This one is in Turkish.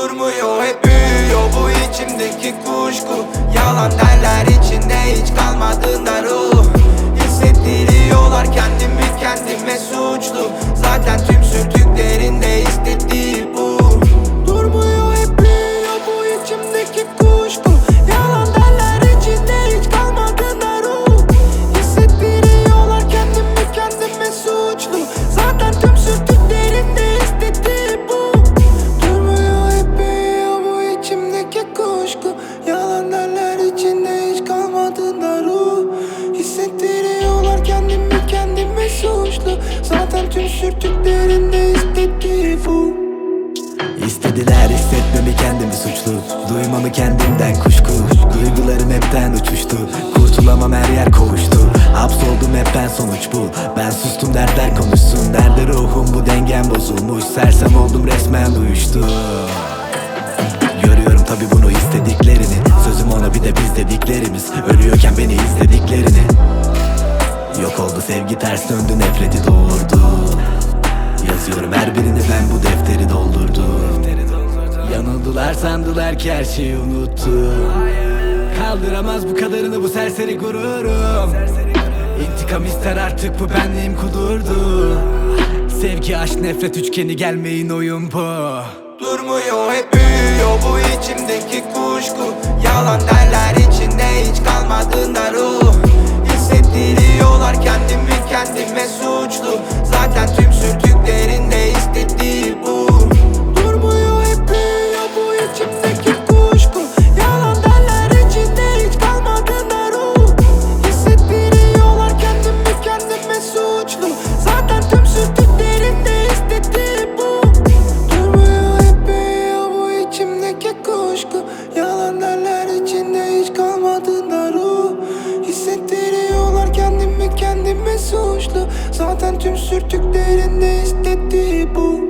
durmuyor hep büyüyor bu içimdeki kuşku. Yalan derler içinde hiç kalmadığında ruh. Hissettiriyorlar kendimi kendimi. Bütün sürtüklerinde istediği bu. İstediler hissetmemi kendimi suçlu Duymamı kendimden kuşku. Duygularım hepten uçuştu Kurtulamam her yer kovuştu Hapsoldum hep ben sonuç bu. Ben sustum dertler konuşsun. Nerede ruhum bu dengem bozulmuş. Sersem oldum resmen uyuştu. Görüyorum tabi bunu istediklerini. Sözüm ona bir de biz dediklerimiz. Ölüyorken beni izlediklerini Sevgi ters döndü nefreti doğurdu. Yazıyorum her birini ben bu defteri doldurdum. Yanıldılar sandılar ki her şeyi unuttum. Kaldıramaz bu kadarını bu serseri gururum. İntikam ister artık bu benliğim kudurdu. Sevgi aşk nefret üçgeni gelmeyin oyun bu. Durmuyor hep büyüyor bu içimdeki kuşku. Yalan derler içinde hiç kalmadığında kendime suçlu. suçlu. Zaten tüm sürtüklerinde hissettiği bu.